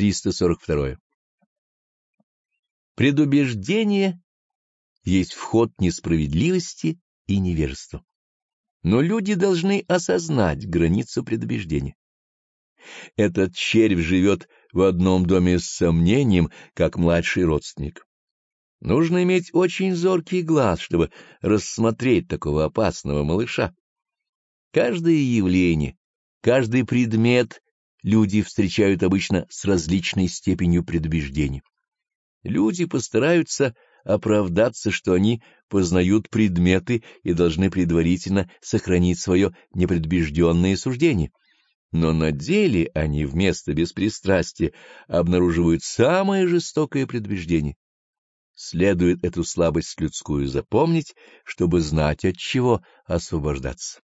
342. Предубеждение есть вход несправедливости и невежества. Но люди должны осознать границу предубеждения. Этот червь живет в одном доме с сомнением, как младший родственник. Нужно иметь очень зоркий глаз, чтобы рассмотреть такого опасного малыша. Каждое явление, каждый предмет люди встречают обычно с различной степенью предубеждения. Люди постараются оправдаться, что они познают предметы и должны предварительно сохранить свое непредубежденное суждение. Но на деле они вместо беспристрастия обнаруживают самое жестокое предубеждение. Следует эту слабость людскую запомнить, чтобы знать, от чего освобождаться.